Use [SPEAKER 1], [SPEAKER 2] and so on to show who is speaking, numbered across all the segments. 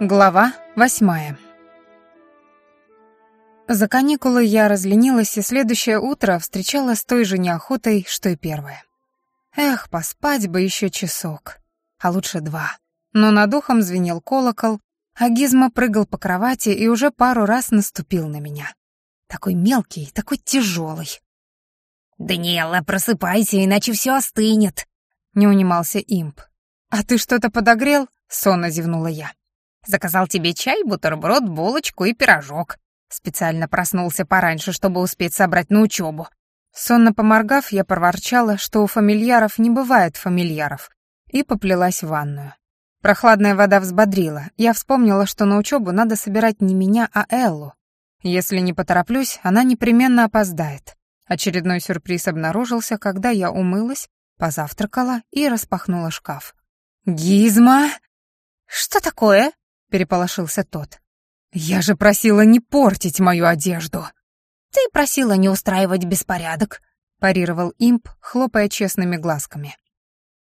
[SPEAKER 1] Глава восьмая. За каникулы я разленилась, и следующее утро встречала с той же неохотой, что и первое. Эх, поспать бы еще часок, а лучше два. Но над духом звенел колокол, а Гизма прыгал по кровати и уже пару раз наступил на меня. Такой мелкий, такой тяжелый.
[SPEAKER 2] «Даниэла, просыпайся, иначе все остынет», —
[SPEAKER 1] не унимался имп. «А ты что-то подогрел?» — сонно зевнула я.
[SPEAKER 2] Заказал тебе чай, бутерброд, булочку и пирожок. Специально проснулся пораньше, чтобы успеть собрать на учебу.
[SPEAKER 1] Сонно поморгав, я проворчала, что у фамильяров не бывает фамильяров, и поплелась в ванную. Прохладная вода взбодрила. Я вспомнила, что на учебу надо собирать не меня, а Эллу. Если не потороплюсь, она непременно опоздает. Очередной сюрприз обнаружился, когда я умылась, позавтракала и распахнула шкаф. «Гизма!»
[SPEAKER 2] «Что такое?»
[SPEAKER 1] Переполошился тот. «Я же просила не портить мою одежду!»
[SPEAKER 2] «Ты просила не устраивать беспорядок», — парировал имп, хлопая честными глазками.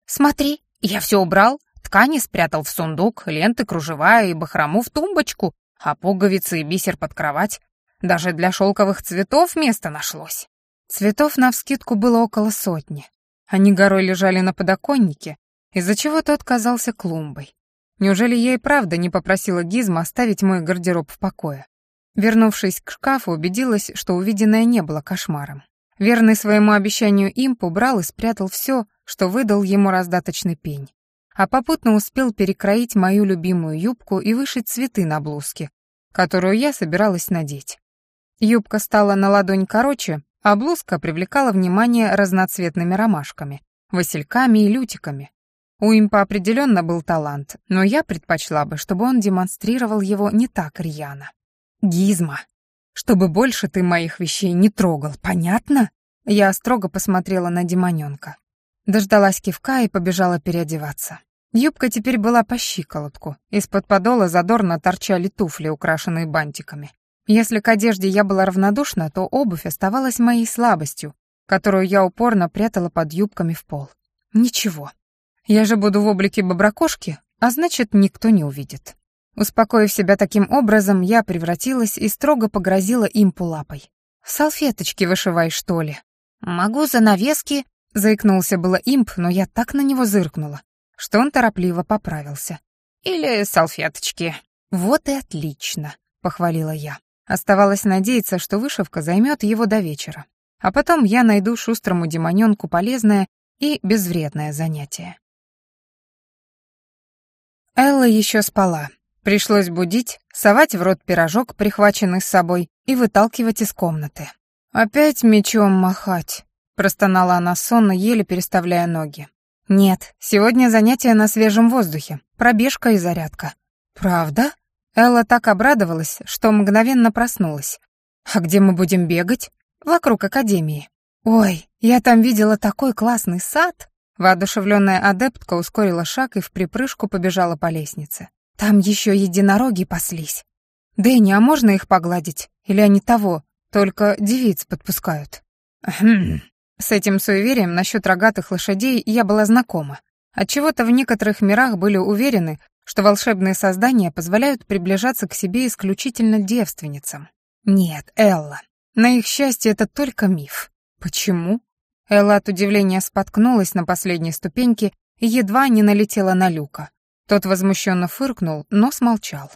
[SPEAKER 2] «Смотри, я все убрал, ткани спрятал в сундук, ленты, кружева и бахрому в тумбочку, а пуговицы и бисер под кровать. Даже для шелковых цветов место нашлось».
[SPEAKER 1] Цветов навскидку было около сотни. Они горой лежали на подоконнике, из-за чего тот казался клумбой. Неужели я и правда не попросила Гизма оставить мой гардероб в покое? Вернувшись к шкафу, убедилась, что увиденное не было кошмаром. Верный своему обещанию имп убрал и спрятал все, что выдал ему раздаточный пень. А попутно успел перекроить мою любимую юбку и вышить цветы на блузке, которую я собиралась надеть. Юбка стала на ладонь короче, а блузка привлекала внимание разноцветными ромашками, васильками и лютиками, у импа определенно был талант, но я предпочла бы, чтобы он демонстрировал его не так рьяно. «Гизма, чтобы больше ты моих вещей не трогал, понятно?» Я строго посмотрела на демонёнка. Дождалась кивка и побежала переодеваться. Юбка теперь была по щиколотку. Из-под подола задорно торчали туфли, украшенные бантиками. Если к одежде я была равнодушна, то обувь оставалась моей слабостью, которую я упорно прятала под юбками в пол. Ничего, я же буду в облике боброкошки, а значит, никто не увидит. Успокоив себя таким образом, я превратилась и строго погрозила импу лапой. «Салфеточки вышивай, что ли?»
[SPEAKER 2] «Могу занавески», — заикнулся было имп, но я так на него зыркнула, что он торопливо поправился. «Или салфеточки».
[SPEAKER 1] «Вот и отлично», — похвалила я. Оставалось надеяться, что вышивка займет его до вечера. А потом я найду шустрому демонёнку полезное и безвредное занятие. Элла еще спала. Пришлось будить, совать в рот пирожок, прихваченный с собой, и выталкивать из комнаты. «Опять мечом махать», — простонала она сонно, еле переставляя ноги. «Нет, сегодня занятие на свежем воздухе, пробежка и зарядка». «Правда?» Элла так обрадовалась, что мгновенно проснулась. «А где мы будем бегать?» «Вокруг академии». «Ой, я там видела такой классный сад!» Воодушевленная адептка ускорила шаг и в припрыжку побежала по лестнице. Там еще единороги паслись. «Дэнни, а можно их погладить? Или они того, только девиц подпускают?» «Хм...» С этим суеверием насчет рогатых лошадей я была знакома. Отчего-то в некоторых мирах были уверены, что волшебные создания позволяют приближаться к себе исключительно девственницам. Нет, Элла. На их счастье это только миф. Почему? Элла от удивления споткнулась на последней ступеньке и едва не налетела на Люка. Тот возмущенно фыркнул, но смолчал.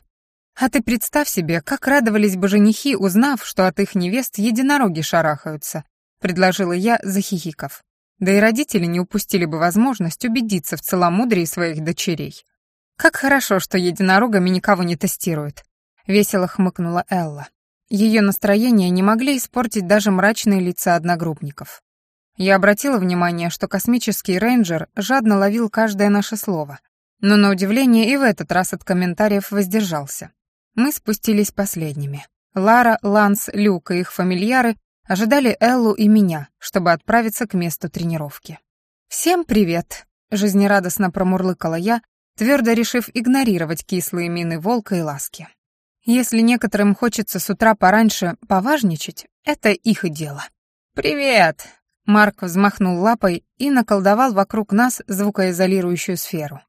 [SPEAKER 1] «А ты представь себе, как радовались бы женихи, узнав, что от их невест единороги шарахаются», — предложила я, захихиков. Да и родители не упустили бы возможность убедиться в целомудрии своих дочерей. «Как хорошо, что единорогами никого не тестируют», — весело хмыкнула Элла. Ее настроение не могли испортить даже мрачные лица одногруппников. Я обратила внимание, что космический рейнджер жадно ловил каждое наше слово, но на удивление и в этот раз от комментариев воздержался. Мы спустились последними. Лара, Ланс, Люк и их фамильяры ожидали Эллу и меня, чтобы отправиться к месту тренировки. «Всем привет!» — жизнерадостно промурлыкала я, твердо решив игнорировать кислые мины волка и ласки. Если некоторым хочется с утра пораньше поважничать, это их дело. «Привет!» Марк взмахнул лапой и наколдовал вокруг нас звукоизолирующую сферу.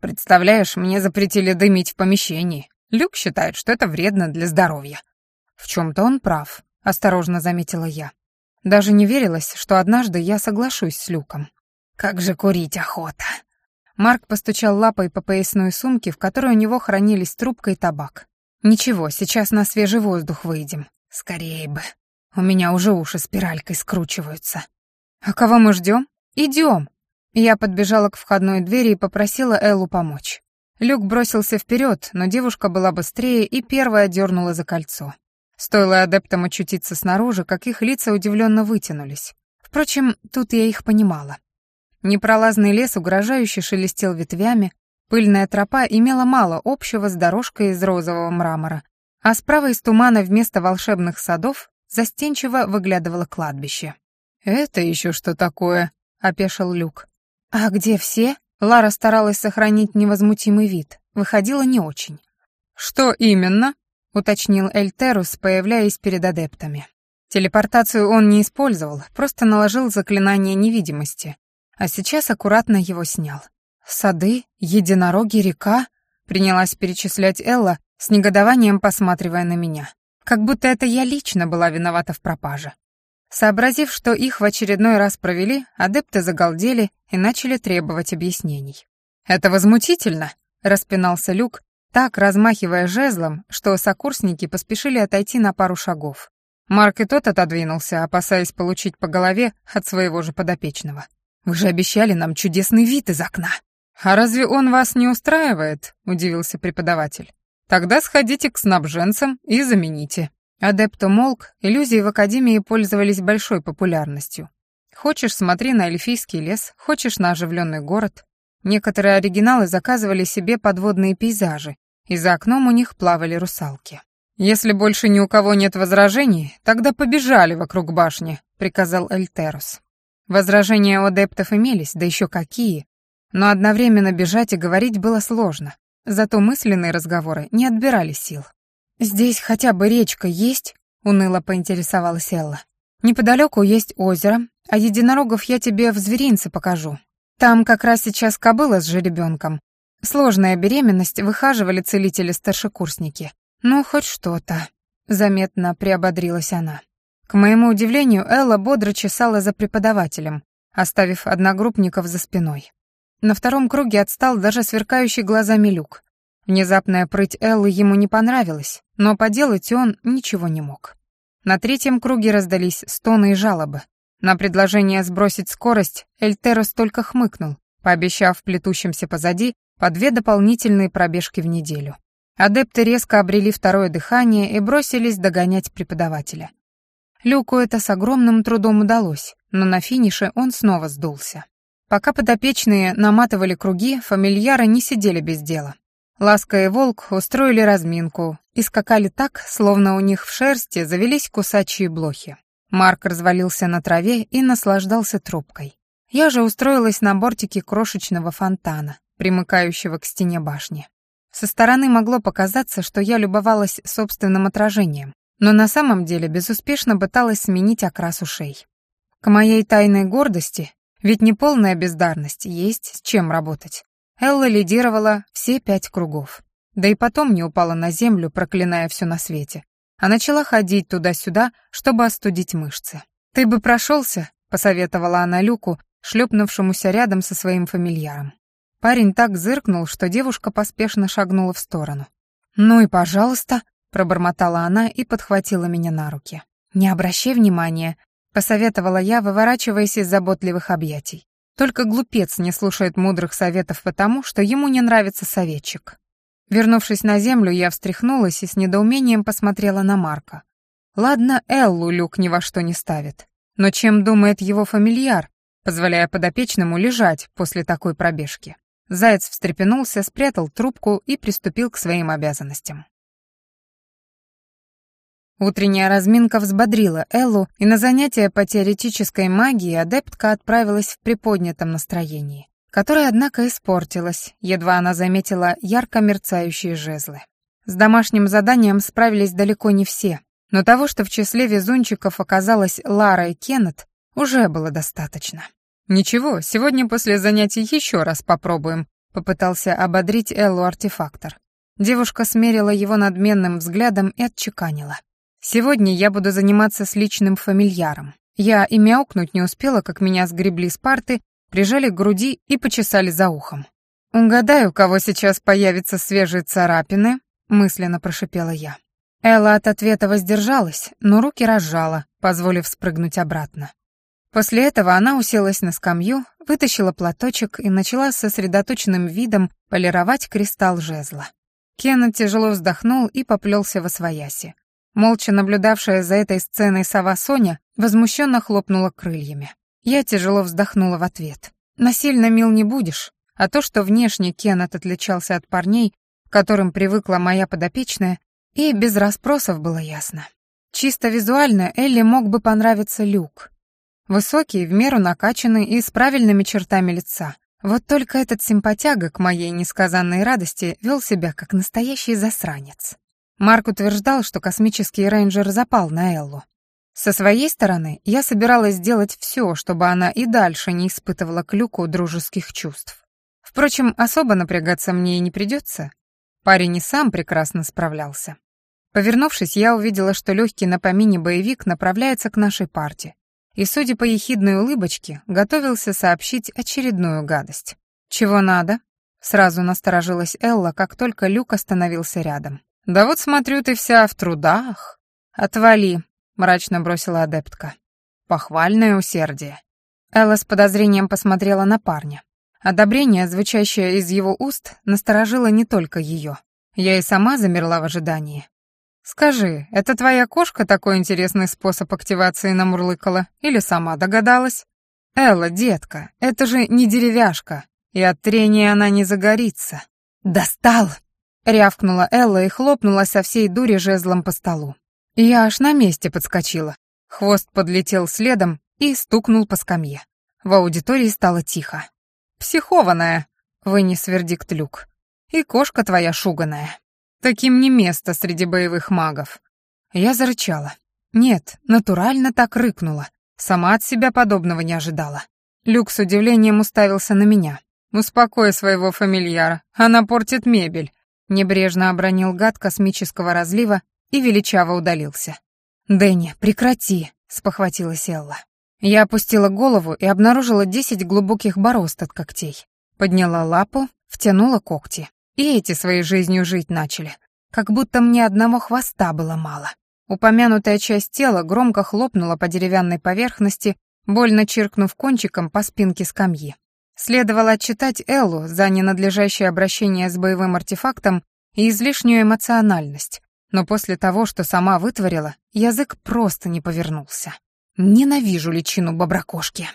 [SPEAKER 1] Представляешь, мне запретили дымить в помещении. Люк считает, что это вредно для здоровья. В чем-то он прав, осторожно заметила я. Даже не верилось, что однажды я соглашусь с Люком. Как же курить охота. Марк постучал лапой по поясной сумке, в которой у него хранились трубка и табак. Ничего, сейчас на свежий воздух выйдем. Скорее бы. У меня уже уши спиралькой скручиваются. А кого мы ждем? Идем. Я подбежала к входной двери и попросила Эллу помочь. Люк бросился вперед, но девушка была быстрее и первая дернула за кольцо. Стоило адептам очутиться снаружи, как их лица удивленно вытянулись. Впрочем, тут я их понимала. Непролазный лес угрожающе шелестел ветвями, пыльная тропа имела мало общего с дорожкой из розового мрамора, а справа из тумана вместо волшебных садов застенчиво выглядывало кладбище. «Это еще что такое?» — опешил Люк. «А где все?» Лара старалась сохранить невозмутимый вид. Выходила не очень. «Что именно?» — уточнил Эльтерус, появляясь перед адептами. Телепортацию он не использовал, просто наложил заклинание невидимости, а сейчас аккуратно его снял. «Сады, единороги, река», — принялась перечислять Элла, с негодованием посматривая на меня. Как будто это я лично была виновата в пропаже. Сообразив, что их в очередной раз провели, адепты загалдели и начали требовать объяснений. «Это возмутительно», — распинался Люк, так размахивая жезлом, что сокурсники поспешили отойти на пару шагов. Марк и тот отодвинулся, опасаясь получить по голове от своего же подопечного. «Вы же обещали нам чудесный вид из окна». «А разве он вас не устраивает?» — удивился преподаватель. «Тогда сходите к снабженцам и замените». Адепт умолк, иллюзии в Академии пользовались большой популярностью. Хочешь, смотри на эльфийский лес, хочешь на оживленный город. Некоторые оригиналы заказывали себе подводные пейзажи, и за окном у них плавали русалки. «Если больше ни у кого нет возражений, тогда побежали вокруг башни», — приказал Эльтерус. Возражения у адептов имелись, да еще какие. Но одновременно бежать и говорить было сложно, зато мысленные разговоры не отбирали сил. «Здесь хотя бы речка есть?» — уныло поинтересовалась Элла. «Неподалеку есть озеро, а единорогов я тебе в зверинце покажу. Там как раз сейчас кобыла с жеребенком. Сложная беременность, выхаживали целители-старшекурсники. Ну, хоть что-то», — заметно приободрилась она. К моему удивлению, Элла бодро чесала за преподавателем, оставив одногруппников за спиной. На втором круге отстал даже сверкающий глазами люк. Внезапная прыть Эллы ему не понравилась, но поделать он ничего не мог. На третьем круге раздались стоны и жалобы. На предложение сбросить скорость Эльтерос только хмыкнул, пообещав плетущимся позади по две дополнительные пробежки в неделю. Адепты резко обрели второе дыхание и бросились догонять преподавателя. Люку это с огромным трудом удалось, но на финише он снова сдулся. Пока подопечные наматывали круги, фамильяры не сидели без дела. Ласка и Волк устроили разминку и скакали так, словно у них в шерсти завелись кусачие блохи. Марк развалился на траве и наслаждался трубкой. Я же устроилась на бортике крошечного фонтана, примыкающего к стене башни. Со стороны могло показаться, что я любовалась собственным отражением, но на самом деле безуспешно пыталась сменить окрас ушей. К моей тайной гордости, ведь не полная бездарность, есть с чем работать. Элла лидировала все пять кругов. Да и потом не упала на землю, проклиная все на свете, а начала ходить туда-сюда, чтобы остудить мышцы. «Ты бы прошелся», — посоветовала она Люку, шлепнувшемуся рядом со своим фамильяром. Парень так зыркнул, что девушка поспешно шагнула в сторону. «Ну и пожалуйста», — пробормотала она и подхватила меня на руки. «Не обращай внимания», — посоветовала я, выворачиваясь из заботливых объятий. Только глупец не слушает мудрых советов потому, что ему не нравится советчик. Вернувшись на землю, я встряхнулась и с недоумением посмотрела на Марка. Ладно, Эллу Люк ни во что не ставит. Но чем думает его фамильяр, позволяя подопечному лежать после такой пробежки? Заяц встрепенулся, спрятал трубку и приступил к своим обязанностям. Утренняя разминка взбодрила Эллу, и на занятия по теоретической магии адептка отправилась в приподнятом настроении, которое, однако, испортилось, едва она заметила ярко мерцающие жезлы. С домашним заданием справились далеко не все, но того, что в числе везунчиков оказалась Лара и Кеннет, уже было достаточно. «Ничего, сегодня после занятий еще раз попробуем», — попытался ободрить Эллу артефактор. Девушка смерила его надменным взглядом и отчеканила. «Сегодня я буду заниматься с личным фамильяром. Я и мяукнуть не успела, как меня сгребли с парты, прижали к груди и почесали за ухом. «Угадаю, у кого сейчас появятся свежие царапины», — мысленно прошипела я. Элла от ответа воздержалась, но руки разжала, позволив спрыгнуть обратно. После этого она уселась на скамью, вытащила платочек и начала с сосредоточенным видом полировать кристалл жезла. Кеннет тяжело вздохнул и поплелся во свояси. Молча наблюдавшая за этой сценой сова Соня возмущенно хлопнула крыльями. Я тяжело вздохнула в ответ. «Насильно мил не будешь, а то, что внешне Кеннет отличался от парней, которым привыкла моя подопечная, и без расспросов было ясно. Чисто визуально Элли мог бы понравиться Люк. Высокий, в меру накачанный и с правильными чертами лица. Вот только этот симпатяга, к моей несказанной радости, вел себя как настоящий засранец. Марк утверждал, что космический рейнджер запал на Эллу. Со своей стороны, я собиралась сделать все, чтобы она и дальше не испытывала к Люку дружеских чувств. Впрочем, особо напрягаться мне и не придется. Парень и сам прекрасно справлялся. Повернувшись, я увидела, что легкий на помине боевик направляется к нашей парте. И, судя по ехидной улыбочке, готовился сообщить очередную гадость. «Чего надо?» Сразу насторожилась Элла, как только Люк остановился рядом. «Да вот смотрю, ты вся в трудах». «Отвали», — мрачно бросила адептка. «Похвальное усердие». Элла с подозрением посмотрела на парня. Одобрение, звучащее из его уст, насторожило не только ее. Я и сама замерла в ожидании. «Скажи, это твоя кошка такой интересный способ активации намурлыкала? Или сама догадалась?» «Элла, детка, это же не деревяшка, и от трения она не загорится». «Достал!» — рявкнула Элла и хлопнула со всей дури жезлом по столу. Я аж на месте подскочила. Хвост подлетел следом и стукнул по скамье. В аудитории стало тихо. «Психованная», — вынес вердикт Люк. «И кошка твоя шуганая. Таким не место среди боевых магов». Я зарычала. Нет, натурально так рыкнула. Сама от себя подобного не ожидала. Люк с удивлением уставился на меня. «Успокой своего фамильяра, она портит мебель», — небрежно обронил гад космического разлива и величаво удалился. «Дэнни, прекрати», — спохватилась Элла. Я опустила голову и обнаружила десять глубоких борозд от когтей. Подняла лапу, втянула когти. И эти своей жизнью жить начали. Как будто мне одного хвоста было мало. Упомянутая часть тела громко хлопнула по деревянной поверхности, больно чиркнув кончиком по спинке скамьи. Следовало отчитать Эллу за ненадлежащее обращение с боевым артефактом и излишнюю эмоциональность, но после того, что сама вытворила, язык просто не повернулся. Ненавижу личину боброкошки.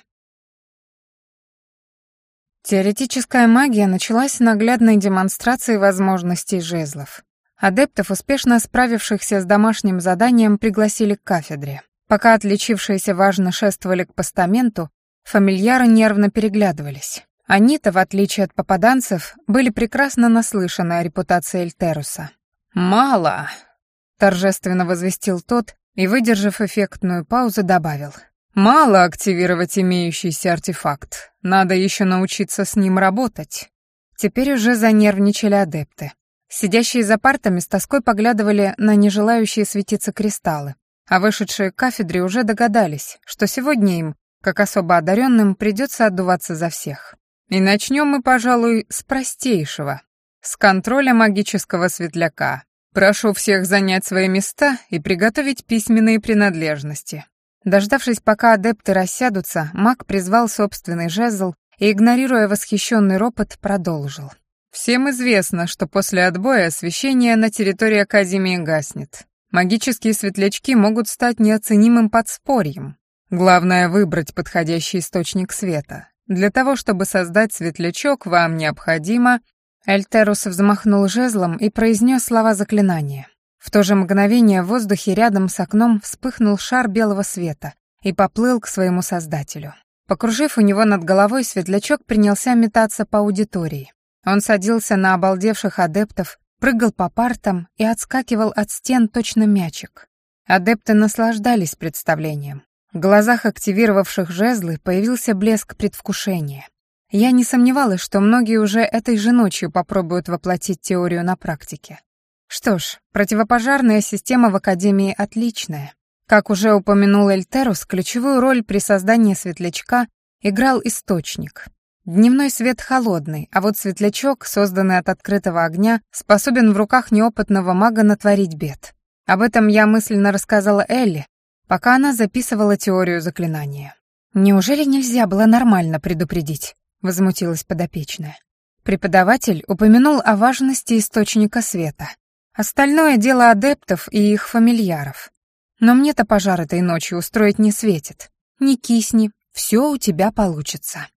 [SPEAKER 1] Теоретическая магия началась с наглядной демонстрации возможностей жезлов. Адептов, успешно справившихся с домашним заданием, пригласили к кафедре. Пока отличившиеся важно шествовали к постаменту, фамильяры нервно переглядывались. Они-то, в отличие от попаданцев, были прекрасно наслышаны о репутации Эльтеруса. «Мало», — торжественно возвестил тот, и, выдержав эффектную паузу, добавил. «Мало активировать имеющийся артефакт. Надо еще научиться с ним работать». Теперь уже занервничали адепты. Сидящие за партами с тоской поглядывали на нежелающие светиться кристаллы, а вышедшие к кафедре уже догадались, что сегодня им, как особо одаренным, придется отдуваться за всех. И начнем мы, пожалуй, с простейшего, с контроля магического светляка, Прошу всех занять свои места и приготовить письменные принадлежности. Дождавшись, пока адепты рассядутся, маг призвал собственный жезл и, игнорируя восхищенный ропот, продолжил. Всем известно, что после отбоя освещение на территории Академии гаснет. Магические светлячки могут стать неоценимым подспорьем. Главное — выбрать подходящий источник света. Для того, чтобы создать светлячок, вам необходимо Эльтерус взмахнул жезлом и произнес слова заклинания. В то же мгновение в воздухе рядом с окном вспыхнул шар белого света и поплыл к своему создателю. Покружив у него над головой, светлячок принялся метаться по аудитории. Он садился на обалдевших адептов, прыгал по партам и отскакивал от стен точно мячик. Адепты наслаждались представлением. В глазах активировавших жезлы появился блеск предвкушения. Я не сомневалась, что многие уже этой же ночью попробуют воплотить теорию на практике. Что ж, противопожарная система в Академии отличная. Как уже упомянул Эльтерус, ключевую роль при создании светлячка играл источник. Дневной свет холодный, а вот светлячок, созданный от открытого огня, способен в руках неопытного мага натворить бед. Об этом я мысленно рассказала Элли, пока она записывала теорию заклинания. «Неужели нельзя было нормально предупредить?» — возмутилась подопечная. Преподаватель упомянул о важности источника света. Остальное дело адептов и их фамильяров. Но мне-то пожар этой ночью устроить не светит. Не кисни, все у тебя получится».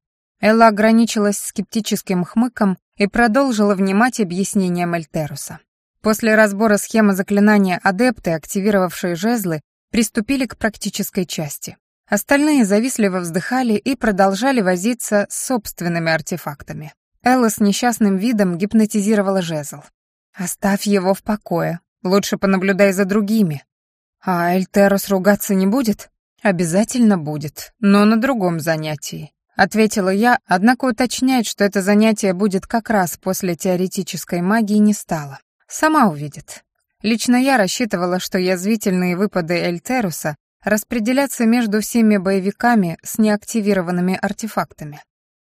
[SPEAKER 1] Элла ограничилась скептическим хмыком и продолжила внимать объяснениям Эльтеруса. После разбора схемы заклинания адепты, активировавшие жезлы, приступили к практической части. Остальные завистливо вздыхали и продолжали возиться с собственными артефактами. Элла с несчастным видом гипнотизировала жезл. «Оставь его в покое. Лучше понаблюдай за другими». «А Эльтерус ругаться не будет?» «Обязательно будет, но на другом занятии», — ответила я, однако уточнять, что это занятие будет как раз после теоретической магии, не стала. Сама увидит. Лично я рассчитывала, что язвительные выпады Эльтеруса распределятся между всеми боевиками с неактивированными артефактами.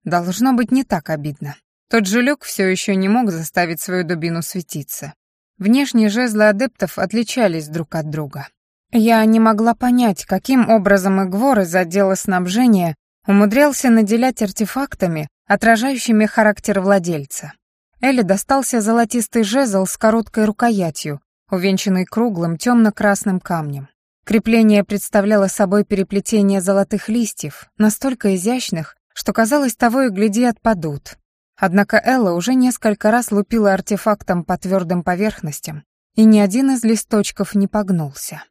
[SPEAKER 1] Должно быть не так обидно. Тот же Люк все еще не мог заставить свою дубину светиться. Внешние жезлы адептов отличались друг от друга. Я не могла понять, каким образом Игвор из отдела снабжения умудрялся наделять артефактами, отражающими характер владельца. Элли достался золотистый жезл с короткой рукоятью, увенчанный круглым темно-красным камнем. Крепление представляло собой переплетение золотых листьев, настолько изящных, что казалось того и гляди отпадут. Однако Элла уже несколько раз лупила артефактом по твердым поверхностям, и ни один из листочков не погнулся.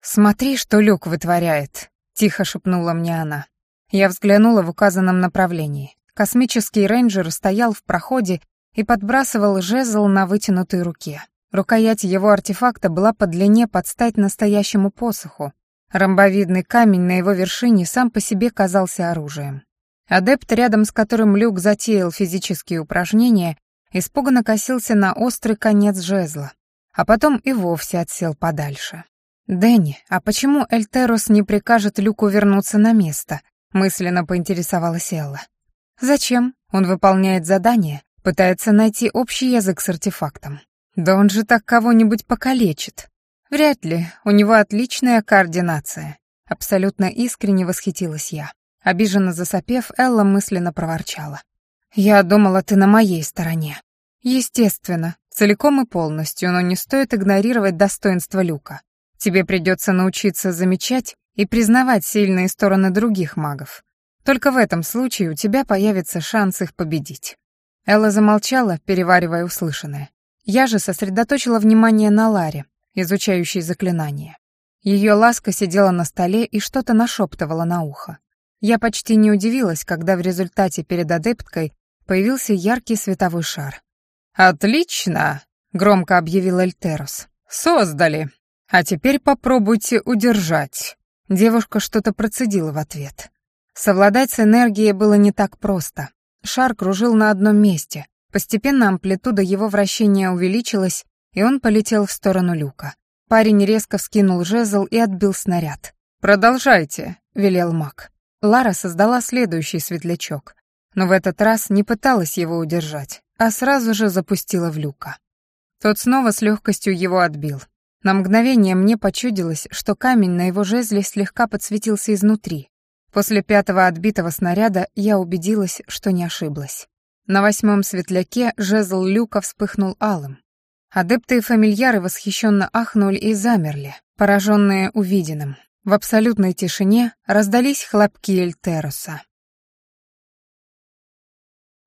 [SPEAKER 1] «Смотри, что Люк вытворяет», — тихо шепнула мне она. Я взглянула в указанном направлении. Космический рейнджер стоял в проходе и подбрасывал жезл на вытянутой руке. Рукоять его артефакта была по длине под стать настоящему посоху. Ромбовидный камень на его вершине сам по себе казался оружием. Адепт, рядом с которым Люк затеял физические упражнения, испуганно косился на острый конец жезла, а потом и вовсе отсел подальше. «Дэнни, а почему Эльтерос не прикажет Люку вернуться на место?» — мысленно поинтересовалась Элла. «Зачем? Он выполняет задание, пытается найти общий язык с артефактом. Да он же так кого-нибудь покалечит. Вряд ли, у него отличная координация». Абсолютно искренне восхитилась я. Обиженно засопев, Элла мысленно проворчала. «Я думала, ты на моей стороне». «Естественно, целиком и полностью, но не стоит игнорировать достоинство Люка. Тебе придется научиться замечать и признавать сильные стороны других магов. Только в этом случае у тебя появится шанс их победить». Элла замолчала, переваривая услышанное. Я же сосредоточила внимание на Ларе, изучающей заклинание. Ее ласка сидела на столе и что-то нашептывала на ухо. Я почти не удивилась, когда в результате перед адепткой появился яркий световой шар. «Отлично!» — громко объявил Эльтерус. «Создали! А теперь попробуйте удержать. Девушка что-то процедила в ответ. Совладать с энергией было не так просто. Шар кружил на одном месте. Постепенно амплитуда его вращения увеличилась, и он полетел в сторону люка. Парень резко вскинул жезл и отбил снаряд. «Продолжайте», — велел маг. Лара создала следующий светлячок, но в этот раз не пыталась его удержать, а сразу же запустила в люка. Тот снова с легкостью его отбил, на мгновение мне почудилось, что камень на его жезле слегка подсветился изнутри. После пятого отбитого снаряда я убедилась, что не ошиблась. На восьмом светляке жезл люка вспыхнул алым. Адепты и фамильяры восхищенно ахнули и замерли, пораженные увиденным. В абсолютной тишине раздались хлопки Эльтеруса.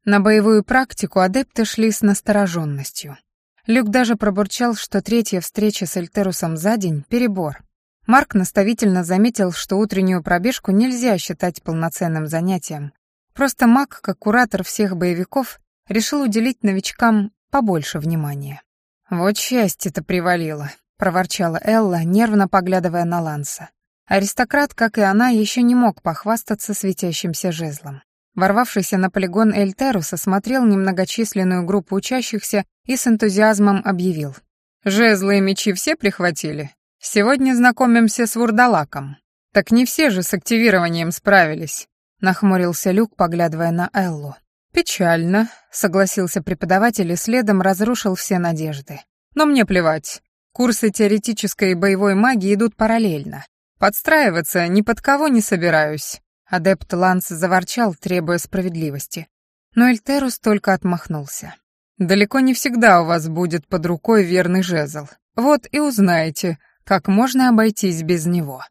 [SPEAKER 1] На боевую практику адепты шли с настороженностью. Люк даже пробурчал, что третья встреча с Эльтерусом за день — перебор. Марк наставительно заметил, что утреннюю пробежку нельзя считать полноценным занятием. Просто маг, как куратор всех боевиков, решил уделить новичкам побольше внимания. «Вот счастье-то привалило», — проворчала Элла, нервно поглядывая на Ланса. Аристократ, как и она, еще не мог похвастаться светящимся жезлом. Ворвавшийся на полигон Эльтерус осмотрел немногочисленную группу учащихся и с энтузиазмом объявил. «Жезлы и мечи все прихватили? Сегодня знакомимся с вурдалаком. Так не все же с активированием справились», — нахмурился Люк, поглядывая на Эллу. «Печально», — согласился преподаватель и следом разрушил все надежды. «Но мне плевать. Курсы теоретической и боевой магии идут параллельно. Подстраиваться ни под кого не собираюсь. Адепт Ланс заворчал, требуя справедливости. Но Эльтерус только отмахнулся. «Далеко не всегда у вас будет под рукой верный жезл. Вот и узнаете, как можно обойтись без него».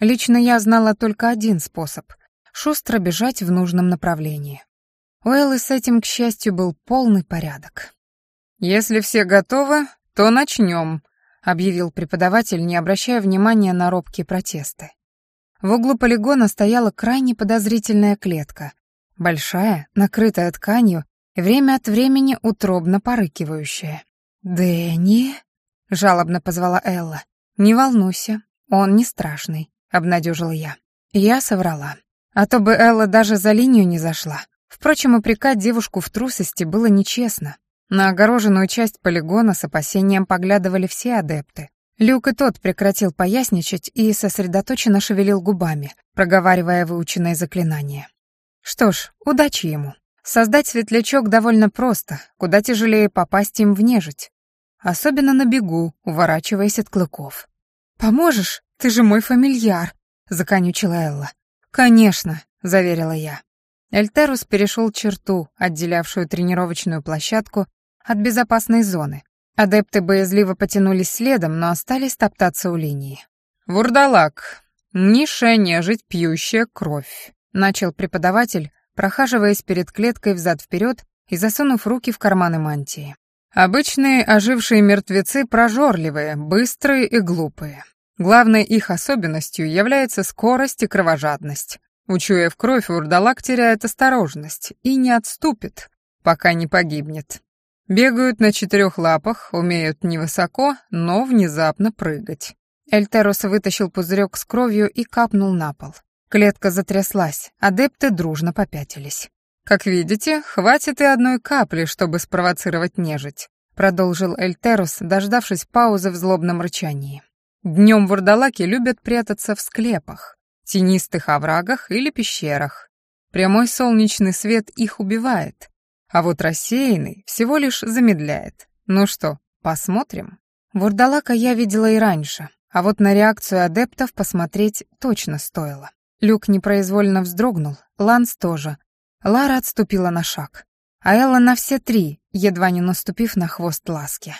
[SPEAKER 1] Лично я знала только один способ — шустро бежать в нужном направлении. У Эллы с этим, к счастью, был полный порядок. «Если все готовы, то начнем», — объявил преподаватель, не обращая внимания на робкие протесты. В углу полигона стояла крайне подозрительная клетка, большая, накрытая тканью время от времени утробно порыкивающая. «Дэнни?» — жалобно позвала Элла. «Не волнуйся, он не страшный», — обнадежила я. Я соврала. А то бы Элла даже за линию не зашла. Впрочем, упрекать девушку в трусости было нечестно. На огороженную часть полигона с опасением поглядывали все адепты. Люк и тот прекратил поясничать и сосредоточенно шевелил губами, проговаривая выученное заклинание. Что ж, удачи ему. Создать светлячок довольно просто, куда тяжелее попасть им в нежить. Особенно на бегу, уворачиваясь от клыков. «Поможешь? Ты же мой фамильяр», — законючила Элла. «Конечно», — заверила я. Эльтерус перешел черту, отделявшую тренировочную площадку от безопасной зоны, Адепты боязливо потянулись следом, но остались топтаться у линии. «Вурдалак, ниша нежить, пьющая кровь», — начал преподаватель, прохаживаясь перед клеткой взад-вперед и засунув руки в карманы мантии. «Обычные ожившие мертвецы прожорливые, быстрые и глупые. Главной их особенностью является скорость и кровожадность. Учуяв кровь, вурдалак теряет осторожность и не отступит, пока не погибнет. Бегают на четырех лапах, умеют невысоко, но внезапно прыгать. Эльтерос вытащил пузырек с кровью и капнул на пол. Клетка затряслась, адепты дружно попятились. «Как видите, хватит и одной капли, чтобы спровоцировать нежить», продолжил Эльтерус, дождавшись паузы в злобном рычании. «Днем вурдалаки любят прятаться в склепах, тенистых оврагах или пещерах. Прямой солнечный свет их убивает, а вот рассеянный всего лишь замедляет. Ну что, посмотрим? Вурдалака я видела и раньше, а вот на реакцию адептов посмотреть точно стоило. Люк непроизвольно вздрогнул, Ланс тоже. Лара отступила на шаг, а Элла на все три, едва не наступив на хвост ласки.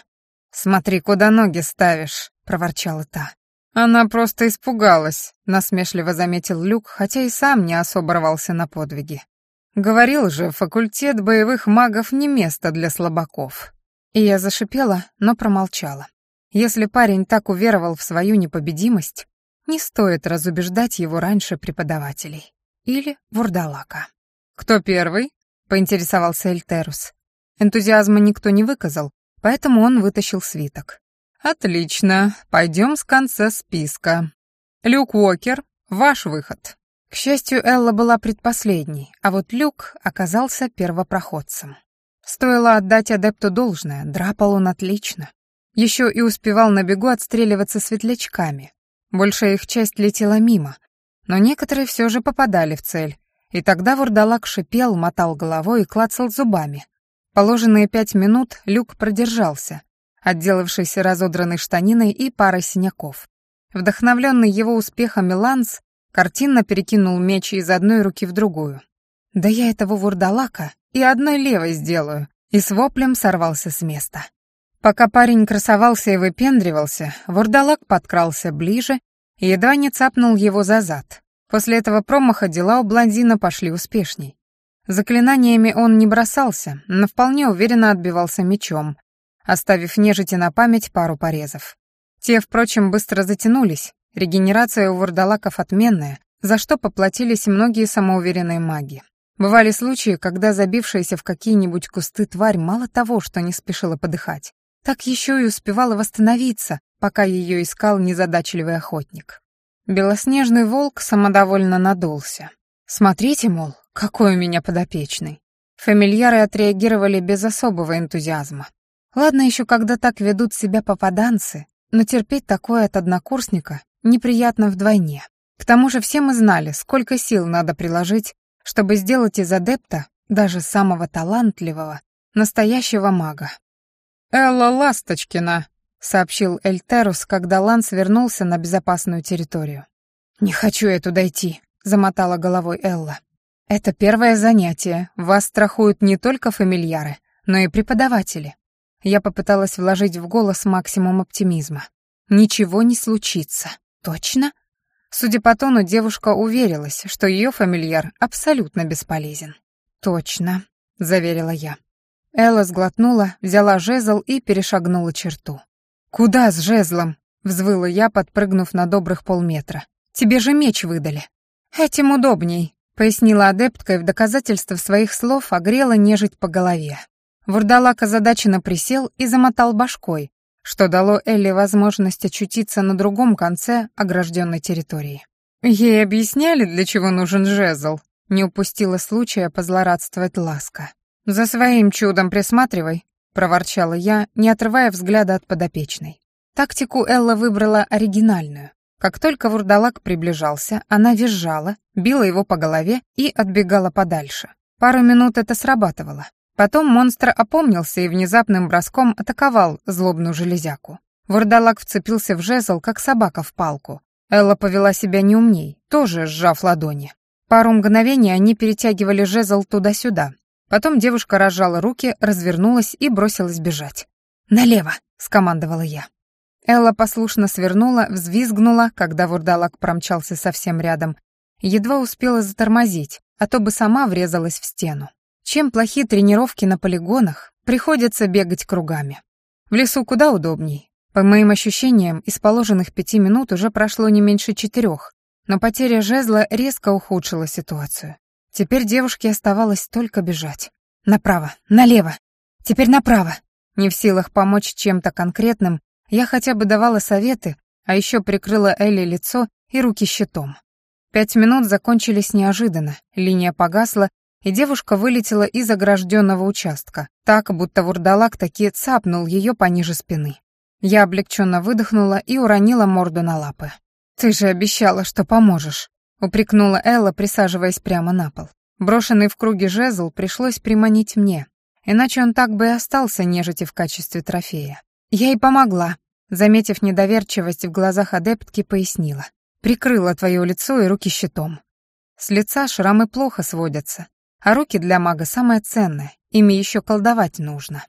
[SPEAKER 1] «Смотри, куда ноги ставишь», — проворчала та. «Она просто испугалась», — насмешливо заметил Люк, хотя и сам не особо рвался на подвиги. Говорил же, факультет боевых магов не место для слабаков. И я зашипела, но промолчала. Если парень так уверовал в свою непобедимость, не стоит разубеждать его раньше преподавателей. Или вурдалака. «Кто первый?» — поинтересовался Эльтерус. Энтузиазма никто не выказал, поэтому он вытащил свиток. «Отлично, пойдем с конца списка. Люк Уокер, ваш выход». К счастью, Элла была предпоследней, а вот Люк оказался первопроходцем. Стоило отдать адепту должное, драпал он отлично. Еще и успевал на бегу отстреливаться светлячками. Большая их часть летела мимо, но некоторые все же попадали в цель, и тогда вурдалак шипел, мотал головой и клацал зубами. Положенные пять минут Люк продержался, отделавшись разодранной штаниной и парой синяков. Вдохновленный его успехом Ланс Картинно перекинул меч из одной руки в другую. «Да я этого вурдалака и одной левой сделаю», и с воплем сорвался с места. Пока парень красовался и выпендривался, вурдалак подкрался ближе и едва не цапнул его за зад. После этого промаха дела у блондина пошли успешней. Заклинаниями он не бросался, но вполне уверенно отбивался мечом, оставив нежити на память пару порезов. Те, впрочем, быстро затянулись, Регенерация у вурдалаков отменная, за что поплатились многие самоуверенные маги. Бывали случаи, когда забившаяся в какие-нибудь кусты тварь мало того, что не спешила подыхать, так еще и успевала восстановиться, пока ее искал незадачливый охотник. Белоснежный волк самодовольно надулся. Смотрите, мол, какой у меня подопечный. Фамильяры отреагировали без особого энтузиазма. Ладно еще, когда так ведут себя попаданцы, но терпеть такое от однокурсника неприятно вдвойне. К тому же все мы знали, сколько сил надо приложить, чтобы сделать из адепта, даже самого талантливого, настоящего мага. «Элла Ласточкина», — сообщил Эльтерус, когда Ланс вернулся на безопасную территорию. «Не хочу я туда идти», — замотала головой Элла. «Это первое занятие. Вас страхуют не только фамильяры, но и преподаватели». Я попыталась вложить в голос максимум оптимизма. «Ничего не случится. Точно?» Судя по тону, девушка уверилась, что ее фамильяр абсолютно бесполезен. «Точно», — заверила я. Элла сглотнула, взяла жезл и перешагнула черту. «Куда с жезлом?» — взвыла я, подпрыгнув на добрых полметра. «Тебе же меч выдали». «Этим удобней», — пояснила адептка и в доказательство своих слов огрела нежить по голове. Вурдалак озадаченно присел и замотал башкой, что дало Элли возможность очутиться на другом конце огражденной территории. Ей объясняли, для чего нужен жезл, не упустила случая позлорадствовать Ласка. «За своим чудом присматривай», — проворчала я, не отрывая взгляда от подопечной. Тактику Элла выбрала оригинальную. Как только вурдалак приближался, она визжала, била его по голове и отбегала подальше. Пару минут это срабатывало. Потом монстр опомнился и внезапным броском атаковал злобную железяку. Вурдалак вцепился в жезл, как собака в палку. Элла повела себя неумней, тоже сжав ладони. Пару мгновений они перетягивали жезл туда-сюда. Потом девушка разжала руки, развернулась и бросилась бежать. «Налево!» — скомандовала я. Элла послушно свернула, взвизгнула, когда вурдалак промчался совсем рядом. Едва успела затормозить, а то бы сама врезалась в стену. Чем плохие тренировки на полигонах, приходится бегать кругами. В лесу куда удобней. По моим ощущениям, из положенных пяти минут уже прошло не меньше четырех, но потеря жезла резко ухудшила ситуацию. Теперь девушке оставалось только бежать. Направо, налево, теперь направо. Не в силах помочь чем-то конкретным, я хотя бы давала советы, а еще прикрыла Элли лицо и руки щитом. Пять минут закончились неожиданно, линия погасла, и девушка вылетела из огражденного участка, так, будто вурдалак таки цапнул ее пониже спины. Я облегченно выдохнула и уронила морду на лапы. «Ты же обещала, что поможешь», — упрекнула Элла, присаживаясь прямо на пол. Брошенный в круге жезл пришлось приманить мне, иначе он так бы и остался нежити в качестве трофея. Я и помогла, заметив недоверчивость в глазах адептки, пояснила. Прикрыла твое лицо и руки щитом. С лица шрамы плохо сводятся, а руки для мага самое ценное, ими еще колдовать нужно.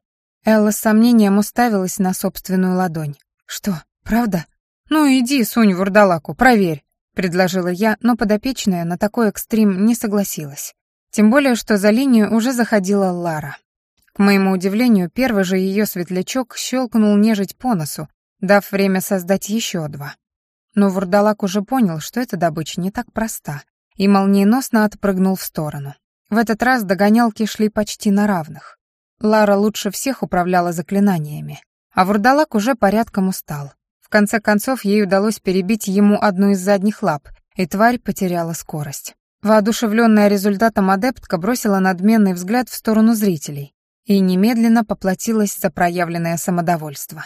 [SPEAKER 1] Элла с сомнением уставилась на собственную ладонь. «Что, правда?» «Ну иди, сунь вурдалаку, проверь», — предложила я, но подопечная на такой экстрим не согласилась. Тем более, что за линию уже заходила Лара. К моему удивлению, первый же ее светлячок щелкнул нежить по носу, дав время создать еще два. Но вурдалак уже понял, что эта добыча не так проста, и молниеносно отпрыгнул в сторону. В этот раз догонялки шли почти на равных. Лара лучше всех управляла заклинаниями, а Вурдалак уже порядком устал. В конце концов, ей удалось перебить ему одну из задних лап, и тварь потеряла скорость. Воодушевленная результатом адептка бросила надменный взгляд в сторону зрителей и немедленно поплатилась за проявленное самодовольство.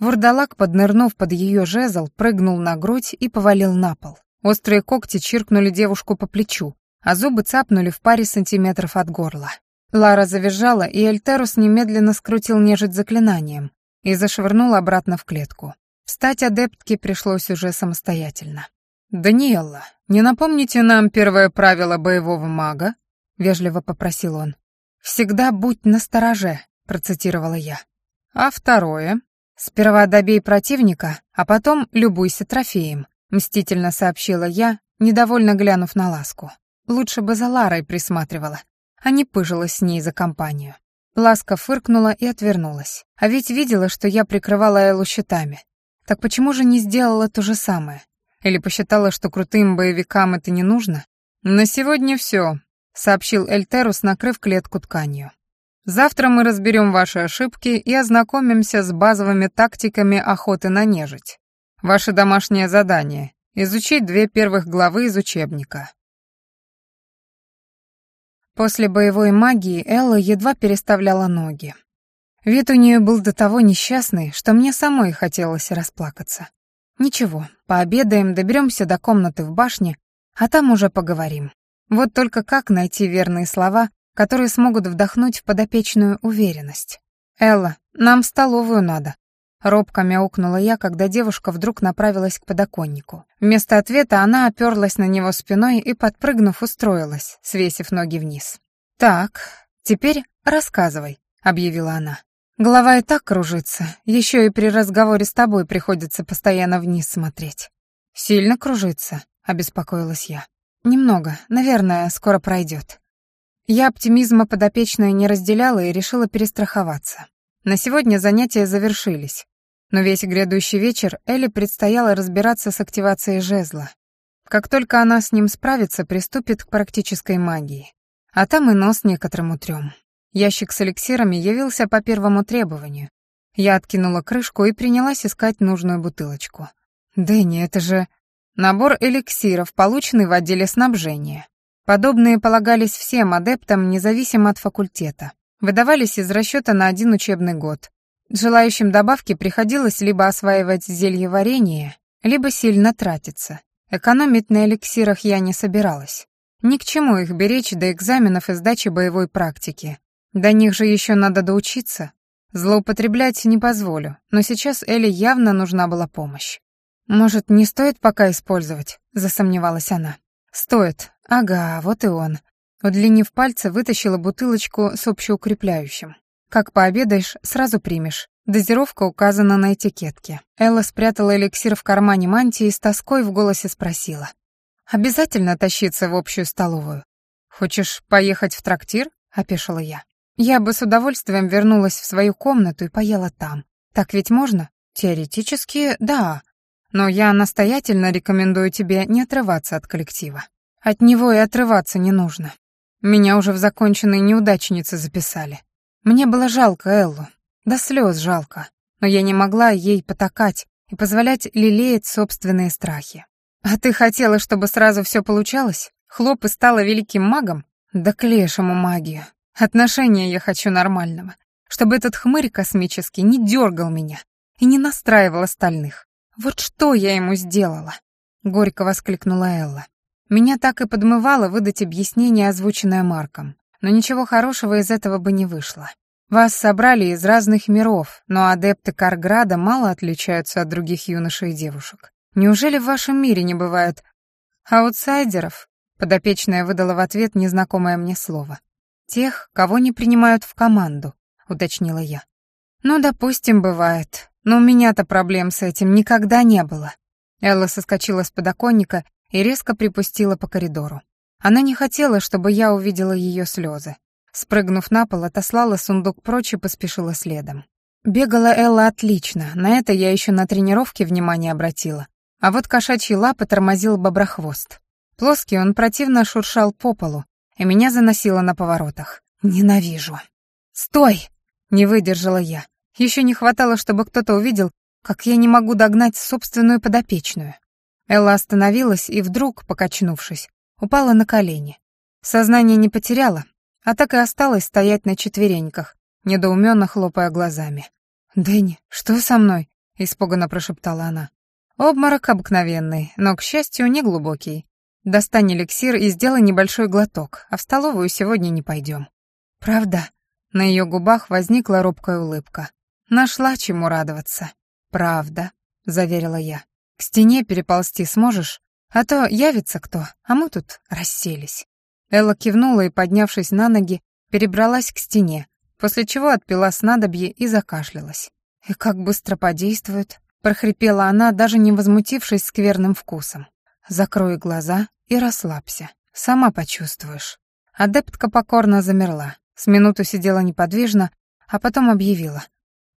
[SPEAKER 1] Вурдалак, поднырнув под ее жезл, прыгнул на грудь и повалил на пол. Острые когти чиркнули девушку по плечу, а зубы цапнули в паре сантиметров от горла. Лара завизжала, и Эльтерус немедленно скрутил нежить заклинанием и зашвырнул обратно в клетку. Встать адептке пришлось уже самостоятельно. «Даниэлла, не напомните нам первое правило боевого мага?» — вежливо попросил он. «Всегда будь настороже», — процитировала я. «А второе?» «Сперва добей противника, а потом любуйся трофеем», — мстительно сообщила я, недовольно глянув на ласку. Лучше бы за Ларой присматривала, а не пыжилась с ней за компанию. Ласка фыркнула и отвернулась. А ведь видела, что я прикрывала Эллу щитами. Так почему же не сделала то же самое? Или посчитала, что крутым боевикам это не нужно? «На сегодня все», — сообщил Эльтерус, накрыв клетку тканью. «Завтра мы разберем ваши ошибки и ознакомимся с базовыми тактиками охоты на нежить. Ваше домашнее задание — изучить две первых главы из учебника. После боевой магии Элла едва переставляла ноги. Вид у нее был до того несчастный, что мне самой хотелось расплакаться. Ничего, пообедаем, доберемся до комнаты в башне, а там уже поговорим. Вот только как найти верные слова, которые смогут вдохнуть в подопечную уверенность? «Элла, нам столовую надо», Робко мяукнула я, когда девушка вдруг направилась к подоконнику. Вместо ответа она оперлась на него спиной и, подпрыгнув, устроилась, свесив ноги вниз. «Так, теперь рассказывай», — объявила она. «Голова и так кружится, еще и при разговоре с тобой приходится постоянно вниз смотреть». «Сильно кружится?» — обеспокоилась я. «Немного, наверное, скоро пройдет». Я оптимизма подопечной не разделяла и решила перестраховаться. На сегодня занятия завершились, но весь грядущий вечер Элли предстояло разбираться с активацией жезла. Как только она с ним справится, приступит к практической магии. А там и нос некоторым утрем. Ящик с эликсирами явился по первому требованию. Я откинула крышку и принялась искать нужную бутылочку. «Дэнни, это же...» Набор эликсиров, полученный в отделе снабжения. Подобные полагались всем адептам, независимо от факультета выдавались из расчета на один учебный год. Желающим добавки приходилось либо осваивать зелье варенье, либо сильно тратиться. Экономить на эликсирах я не собиралась. Ни к чему их беречь до экзаменов и сдачи боевой практики. До них же еще надо доучиться. Злоупотреблять не позволю, но сейчас Эле явно нужна была помощь. «Может, не стоит пока использовать?» — засомневалась она. «Стоит. Ага, вот и он. Удлинив пальцы, вытащила бутылочку с общеукрепляющим. «Как пообедаешь, сразу примешь. Дозировка указана на этикетке». Элла спрятала эликсир в кармане мантии и с тоской в голосе спросила. «Обязательно тащиться в общую столовую?» «Хочешь поехать в трактир?» — опешила я. «Я бы с удовольствием вернулась в свою комнату и поела там. Так ведь можно?» «Теоретически, да. Но я настоятельно рекомендую тебе не отрываться от коллектива. От него и отрываться не нужно. Меня уже в законченные неудачницы записали. Мне было жалко Эллу, до слез жалко, но я не могла ей потакать и позволять лелеять собственные страхи. А ты хотела, чтобы сразу все получалось? Хлоп и стала великим магом? Да к лешему магию. Отношения я хочу нормального. Чтобы этот хмырь космический не дергал меня и не настраивал остальных. Вот что я ему сделала? Горько воскликнула Элла. Меня так и подмывало выдать объяснение, озвученное Марком, но ничего хорошего из этого бы не вышло. Вас собрали из разных миров, но адепты Карграда мало отличаются от других юношей и девушек. Неужели в вашем мире не бывает аутсайдеров? Подопечная выдала в ответ незнакомое мне слово. Тех, кого не принимают в команду, уточнила я. Ну, допустим, бывает. Но у меня-то проблем с этим никогда не было. Элла соскочила с подоконника и резко припустила по коридору. Она не хотела, чтобы я увидела ее слезы. Спрыгнув на пол, отослала сундук прочь и поспешила следом. Бегала Элла отлично, на это я еще на тренировке внимание обратила. А вот кошачьи лапы тормозил боброхвост. Плоский он противно шуршал по полу, и меня заносило на поворотах. Ненавижу. «Стой!» — не выдержала я. Еще не хватало, чтобы кто-то увидел, как я не могу догнать собственную подопечную. Элла остановилась и вдруг, покачнувшись, упала на колени. Сознание не потеряла, а так и осталась стоять на четвереньках, недоуменно хлопая глазами. «Дэнни, что со мной?» — испуганно прошептала она. «Обморок обыкновенный, но, к счастью, не глубокий. Достань эликсир и сделай небольшой глоток, а в столовую сегодня не пойдем». «Правда?» На ее губах возникла робкая улыбка. «Нашла чему радоваться». «Правда», — заверила я. К стене переползти сможешь? А то явится кто, а мы тут расселись». Элла кивнула и, поднявшись на ноги, перебралась к стене, после чего отпила снадобье и закашлялась. «И как быстро подействует?» — прохрипела она, даже не возмутившись скверным вкусом. «Закрой глаза и расслабься. Сама почувствуешь». Адептка покорно замерла, с минуту сидела неподвижно, а потом объявила.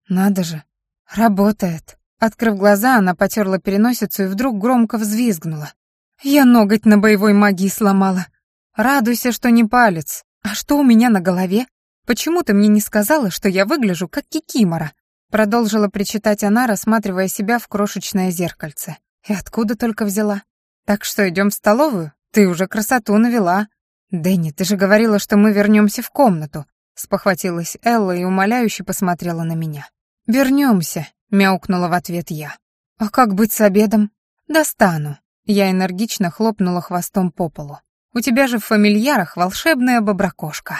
[SPEAKER 1] «Надо же, работает». Открыв глаза, она потерла переносицу и вдруг громко взвизгнула. «Я ноготь на боевой магии сломала. Радуйся, что не палец. А что у меня на голове? Почему ты мне не сказала, что я выгляжу как кикимора?» Продолжила причитать она, рассматривая себя в крошечное зеркальце. «И откуда только взяла? Так что идем в столовую? Ты уже красоту навела». «Дэнни, ты же говорила, что мы вернемся в комнату», — спохватилась Элла и умоляюще посмотрела на меня. «Вернемся», — мяукнула в ответ я. «А как быть с обедом?» «Достану». Я энергично хлопнула хвостом по полу. «У тебя же в фамильярах волшебная боброкошка».